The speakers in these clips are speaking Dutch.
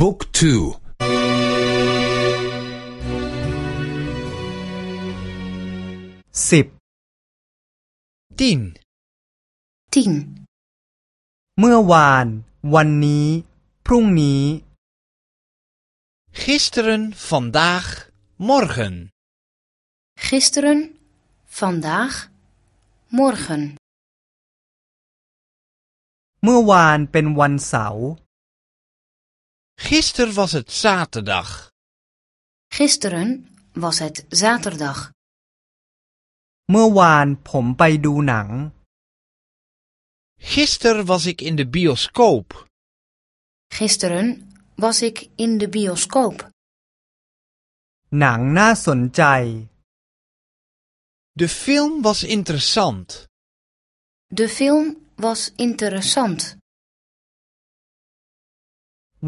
บุ๊กทูสิบตินตินเมื่อวาน วันนี้ พรุ่งนี้ gisteren vandaag morgen gisteren vandaag morgen เมื่อวานเป็นวันเสาร์ Gisteren was het zaterdag. Gisteren was het zaterdag. เมื่อวานผมไปดูหนัง Gisteren was ik in de bioscoop. Gisteren was ik in de bioscoop. หนังน่าสนใจ De film was interessant. De film was interessant.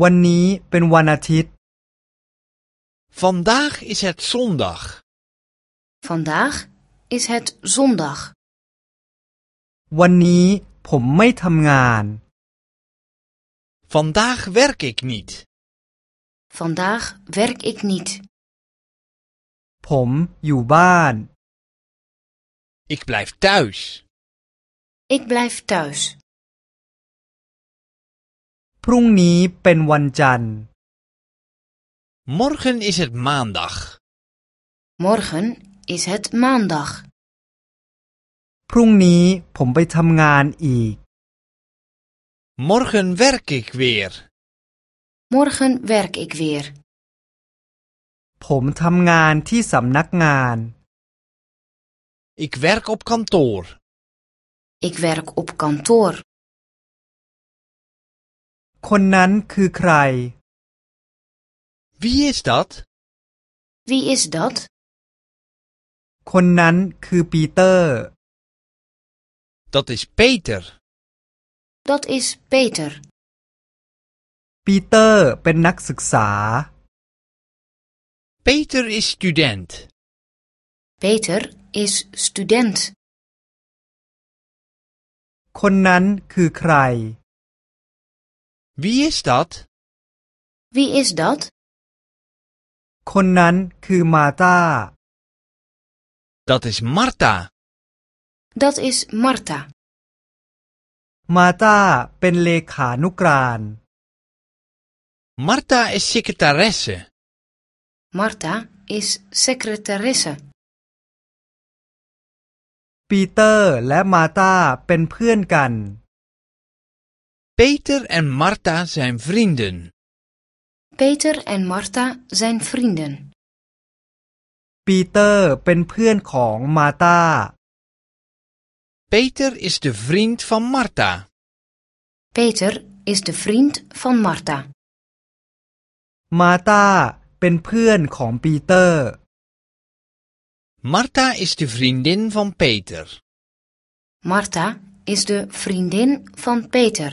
วันนี้เป็นวันอาทิตย์ Vandaag is het zondag. Vandaag is het zondag. วันนี้ผมไม่ทำงาน Vandaag werk ik niet. Vandaag werk ik niet. ผมอยู่บ้าน Ik blijf thuis. Ik blijf thuis. พรุ่งนี้เป็นวันจันทร์ Morgen is het maandag. Morgen is het maandag. พรุ่งนี้ผมไปทำงานอีก Morgen werk ik weer. Morgen werk ik weer. ผมทำงานที่สำนักงาน Ik werk op kantoor. Ik werk op kantoor. คนนั้นคือใคร Wie is dat? Wie is dat? คนนั้นคือปีเตอร์ Dat is Peter. Dat is Peter. ปีเตอร์เป็นนักศึกษา Peter is student. Peter is student. คนนั้นคือใคร Wie is dat? Wie is dat? คนนั้นคือมาตา Dat is Marta. Dat is Marta. มาตาเป็นเลขานุกราน Marta is secretaresse. Marta is secretaresse. ปีเตอร์และมาตาเป็นเพื่อนกัน Peter en Marta zijn vrienden. Peter en Marta zijn vrienden. ปีเตอร์เป็นเพื่อนของมาตา Peter is de vriend van Marta. Peter is de vriend van Marta. มาตาเป็นเพื่อนของปีเตอร์ Marta is de vriendin van Peter. Marta is de vriendin van Peter.